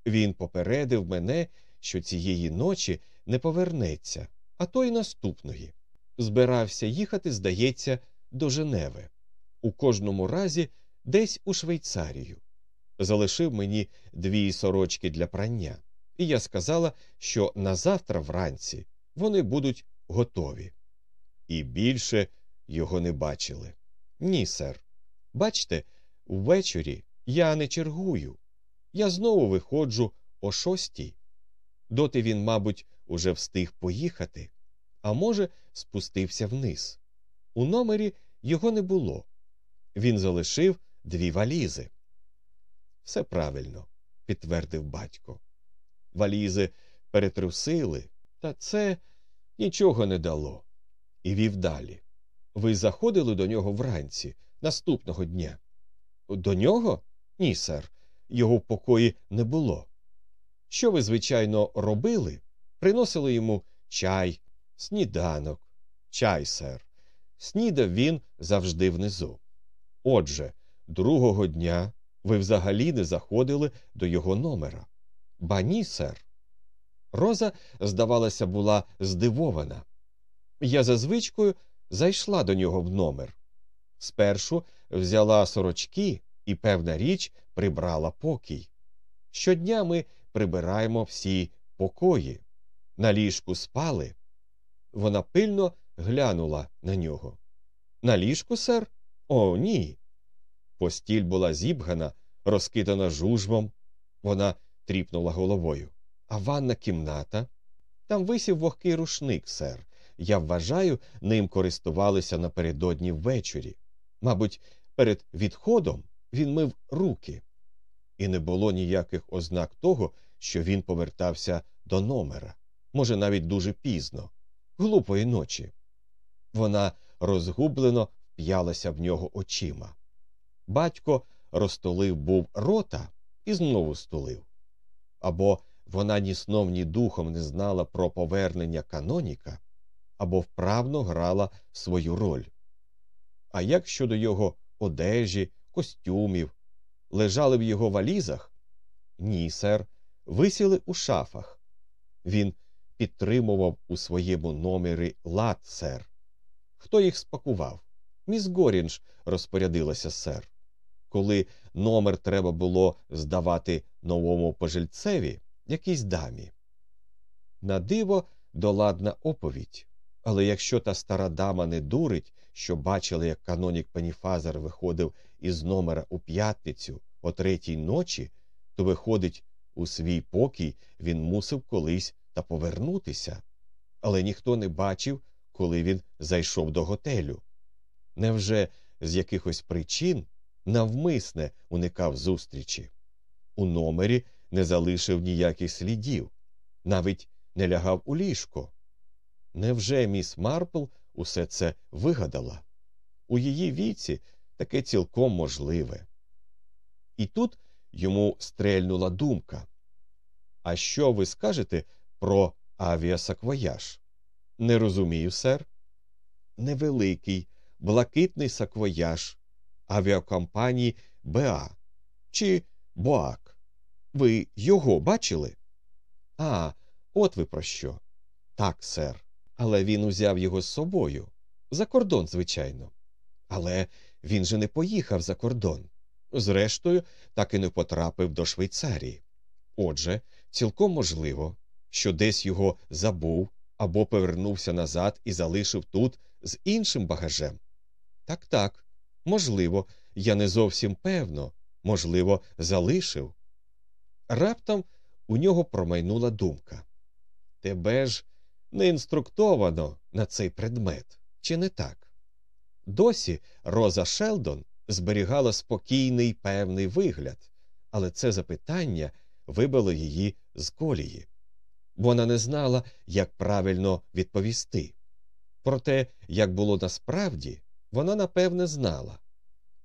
Він попередив мене, що цієї ночі не повернеться, а то й наступної. Збирався їхати, здається, до Женеви. У кожному разі десь у Швейцарію. Залишив мені дві сорочки для прання, і я сказала, що на завтра вранці вони будуть готові. І більше його не бачили. Ні, сер. Бачте, ввечері я не чергую. Я знову виходжу о шостій. Доти він, мабуть, уже встиг поїхати, а може, спустився вниз. У номері його не було. Він залишив дві валізи. Все правильно, підтвердив батько. Валізи перетрусили, та це нічого не дало. І вів далі. Ви заходили до нього вранці, наступного дня. До нього? Ні, сер. Його в покої не було. Що ви, звичайно, робили? Приносили йому чай, сніданок, чай, сер. Снідав він завжди внизу. Отже, другого дня ви взагалі не заходили до його номера. Ба ні, сер. Роза, здавалося, була здивована. Я за звичкою зайшла до нього в номер. Спершу взяла сорочки і, певна річ, прибрала покій. Щодня ми прибираємо всі покої. На ліжку спали. Вона пильно глянула на нього. На ліжку, сер? О, ні. Постіль була зібгана, розкидана жужмом. Вона тріпнула головою. А ванна кімната? Там висів вогкий рушник, сер. Я вважаю, ним користувалися напередодні ввечері. Мабуть, перед відходом він мив руки, і не було ніяких ознак того, що він повертався до номера, може, навіть дуже пізно, глупої ночі. Вона розгублено вп'ялася в нього очима. Батько розтулив був рота і знову стулив. Або вона ні сном, ні духом не знала про повернення каноніка, або вправно грала свою роль. А як щодо його одежі, костюмів? Лежали в його валізах? Ні, сер, висіли у шафах. Він підтримував у своєму номері лад, сер. Хто їх спакував? Міс Горінж розпорядилася, сер. Коли номер треба було здавати новому пожильцеві, якійсь дамі. На диво доладна оповідь. Але якщо та стара дама не дурить, що бачила, як канонік Пеніфазер виходив із номера у п'ятницю о третій ночі, то виходить, у свій покій він мусив колись та повернутися. Але ніхто не бачив, коли він зайшов до готелю. Невже з якихось причин навмисне уникав зустрічі? У номері не залишив ніяких слідів, навіть не лягав у ліжко. Невже міс Марпл усе це вигадала? У її віці таке цілком можливе. І тут йому стрельнула думка. А що ви скажете про авіасаквояж? Не розумію, сер. Невеликий, блакитний саквояж авіакомпанії БА чи БОАК. Ви його бачили? А, от ви про що. Так, сер. Але він узяв його з собою. За кордон, звичайно. Але він же не поїхав за кордон. Зрештою, так і не потрапив до Швейцарії. Отже, цілком можливо, що десь його забув або повернувся назад і залишив тут з іншим багажем. Так, так, можливо, я не зовсім певно, можливо, залишив. Раптом у нього промайнула думка Тебе ж не інструктовано на цей предмет, чи не так? Досі Роза Шелдон зберігала спокійний певний вигляд, але це запитання вибило її з колії. Вона не знала, як правильно відповісти. Про те, як було насправді, вона напевне знала.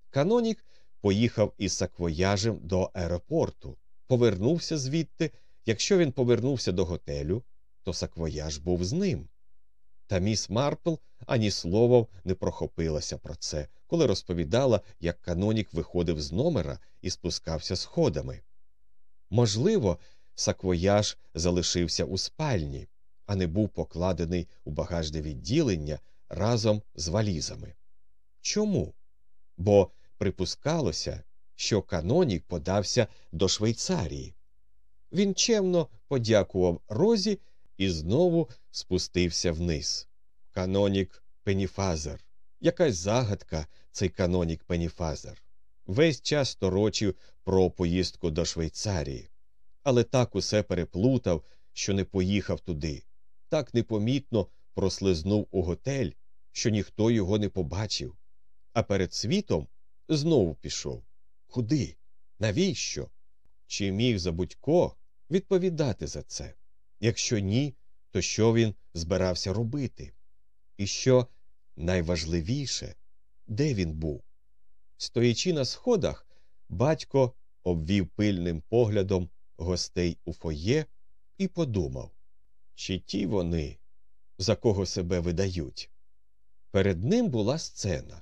Канонік поїхав із саквояжем до аеропорту, повернувся звідти. Якщо він повернувся до готелю, то саквояж був з ним. Та міс Марпл ані словом не прохопилася про це, коли розповідала, як канонік виходив з номера і спускався сходами. Можливо, саквояж залишився у спальні, а не був покладений у багажне відділення разом з валізами. Чому? Бо припускалося, що канонік подався до Швейцарії. Він чемно подякував Розі і знову спустився вниз. Канонік Пеніфазер. Якась загадка цей канонік Пеніфазер. Весь час торочив про поїздку до Швейцарії, але так усе переплутав, що не поїхав туди, так непомітно прослизнув у готель, що ніхто його не побачив, а перед світом знову пішов. Куди? Навіщо? Чи міг Забудько відповідати за це? Якщо ні, то що він збирався робити? І що найважливіше, де він був? Стоячи на сходах, батько обвів пильним поглядом гостей у фоє і подумав, чи ті вони, за кого себе видають. Перед ним була сцена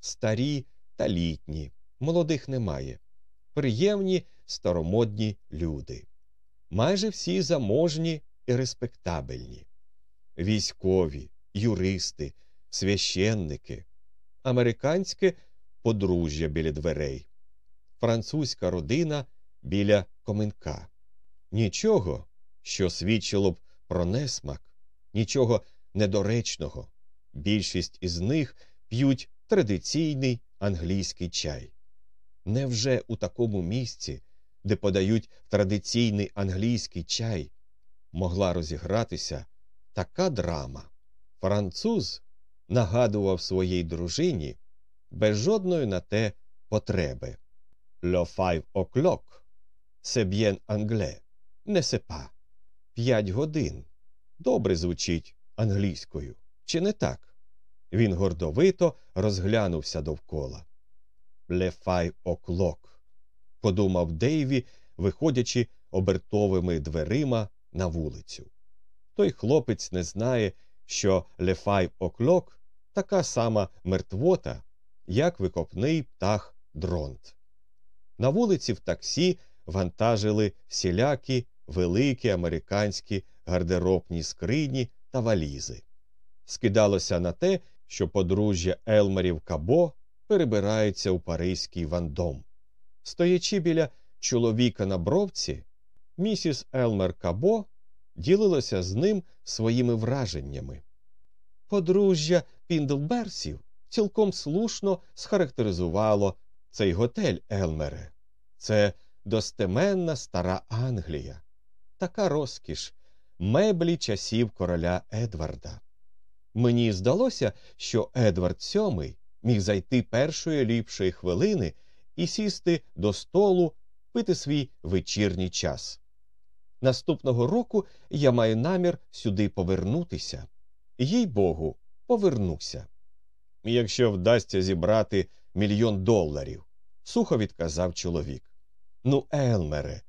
старі та літні, молодих немає, приємні старомодні люди майже всі заможні і респектабельні, військові, юристи, священники, американське подружжя біля дверей, французька родина біля коменка. Нічого, що свідчило б про несмак, нічого недоречного. Більшість із них п'ють традиційний англійський чай. Невже у такому місці де подають традиційний англійський чай, могла розігратися така драма. Француз нагадував своїй дружині без жодної на те потреби. «Le five o'clock, bien anglais, не сепа. П'ять годин. Добре звучить англійською. Чи не так? Він гордовито розглянувся довкола. «Le five o'clock» подумав Дейві, виходячи обертовими дверима на вулицю. Той хлопець не знає, що «Le five o'clock» така сама мертвота, як викопний птах дронт. На вулиці в таксі вантажили всілякі великі американські гардеробні скрині та валізи. Скидалося на те, що подружжя Елмерів Кабо перебирається у Паризький вандом. Стоячи біля чоловіка на бровці, місіс Елмер Кабо ділилася з ним своїми враженнями. Подружжя Піндлберсів цілком слушно схарактеризувало цей готель Елмере. Це достеменна стара Англія, така розкіш, меблі часів короля Едварда. Мені здалося, що Едвард VII міг зайти першої ліпшої хвилини і сісти до столу, пити свій вечірній час. Наступного року я маю намір сюди повернутися. Їй богу, повернуся. Якщо вдасться зібрати мільйон доларів, сухо відказав чоловік. Ну, Елмере,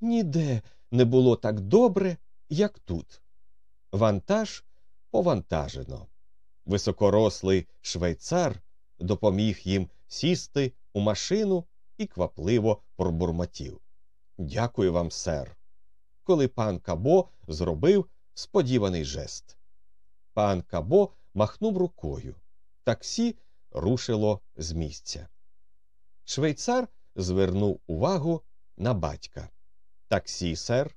ніде не було так добре, як тут. Вантаж повантажено. Високорослий швейцар допоміг їм сісти у машину і квапливо пробурмотів. Дякую вам, сер. Коли пан Кабо зробив сподіваний жест. Пан Кабо махнув рукою. Таксі рушило з місця. Швейцар звернув увагу на батька. Таксі, сер.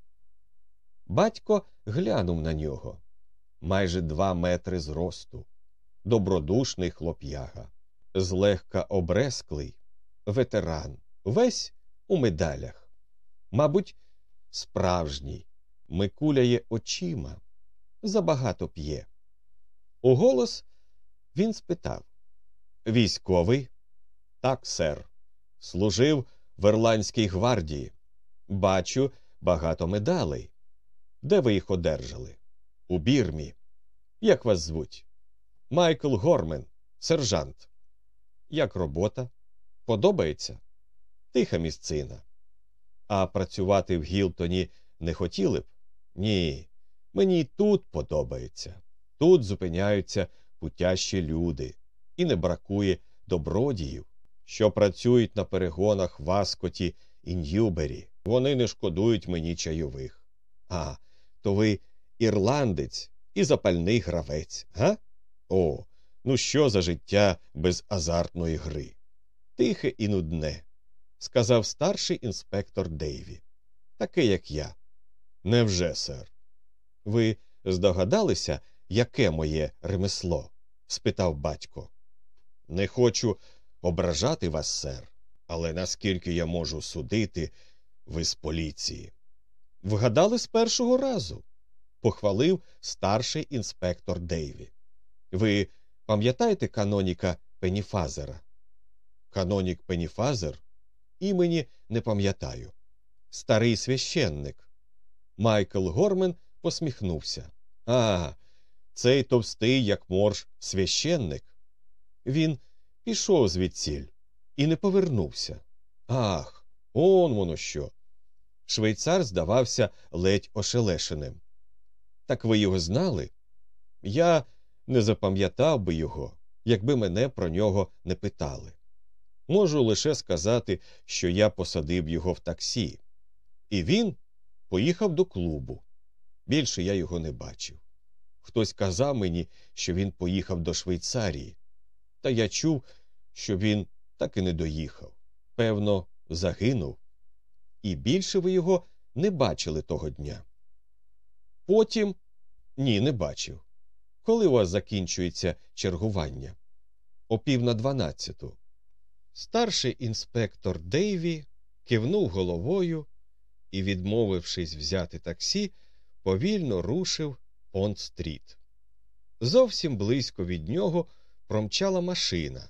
Батько глянув на нього майже два метри зросту, добродушний хлоп'яга, злегка обресклий, ветеран, весь у медалях. Мабуть, справжній, микуляє очима, забагато п'є. У голос він спитав Військовий? Так, сер. Служив в Ірландській гвардії. Бачу багато медалей. Де ви їх одержали? У бірмі. Як вас звуть? Майкл Гормен, сержант. Як робота? Подобається? Тиха місцина. А працювати в Гілтоні не хотіли б? Ні. Мені тут подобається. Тут зупиняються путящі люди, і не бракує добродіїв, що працюють на перегонах в Аскоті і Ньюбері. Вони не шкодують мені чайових. А, то ви ірландець і запальний гравець, га? О, ну що за життя без азартної гри? Тихе і нудне, сказав старший інспектор Дейві. Таке, як я. Невже, сер? Ви здогадалися, яке моє ремесло? спитав батько. Не хочу ображати вас, сер, але наскільки я можу судити, ви з поліції. Вгадали з першого разу, похвалив старший інспектор Дейві. Ви пам'ятаєте каноніка Пеніфазера? Канонік Пеніфазер? Імені не пам'ятаю. Старий священник. Майкл Гормен посміхнувся. А, цей товстий, як морж, священник. Він пішов звідсіль і не повернувся. Ах, он воно що. Швейцар здавався ледь ошелешеним. Так ви його знали? Я не запам'ятав би його, якби мене про нього не питали. Можу лише сказати, що я посадив його в таксі, і він поїхав до клубу. Більше я його не бачив. Хтось казав мені, що він поїхав до Швейцарії, та я чув, що він так і не доїхав. Певно, загинув. І більше ви його не бачили того дня. Потім ні, не бачив. Коли у вас закінчується чергування? О пів на дванадцяту. Старший інспектор Дейві кивнув головою і, відмовившись взяти таксі, повільно рушив понт стріт. Зовсім близько від нього промчала машина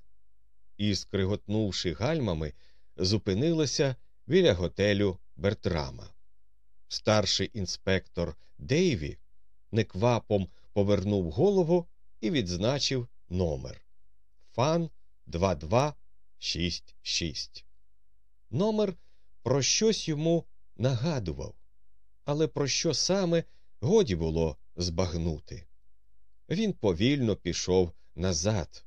і, скриготнувши гальмами, зупинилася біля готелю Бертрама. Старший інспектор Дейві неквапом повернув голову і відзначив номер Фан 2266. Номер про щось йому нагадував, але про що саме годі було збагнути. Він повільно пішов назад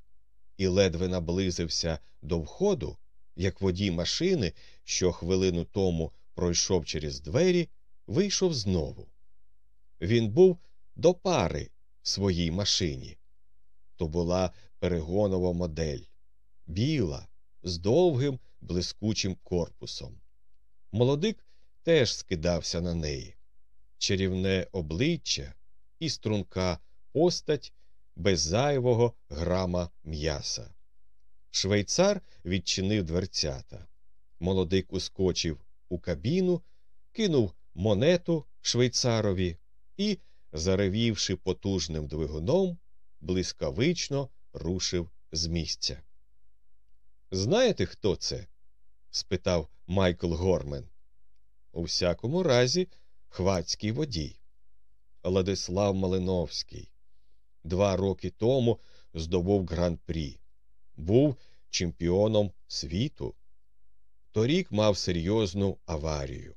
і ледве наблизився до входу, як водій машини, що хвилину тому пройшов через двері, вийшов знову. Він був до пари своїй машині. То була перегонова модель, біла, з довгим блискучим корпусом. Молодик теж скидався на неї. Чарівне обличчя і струнка постать без зайвого грама м'яса. Швейцар відчинив дверцята. Молодик ускочив у кабіну, кинув монету швейцарові і, заревівши потужним двигуном, блискавично рушив з місця. Знаєте, хто це? спитав Майкл Гормен. У всякому разі, хвацький водій. Владислав Малиновський. Два роки тому здобув гран-прі. Був чемпіоном світу. Торік мав серйозну аварію.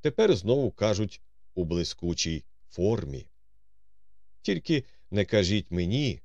Тепер знову кажуть у блискучій формі. Тільки не кажіть мені,